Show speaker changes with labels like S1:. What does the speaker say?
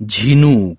S1: ঝিনুক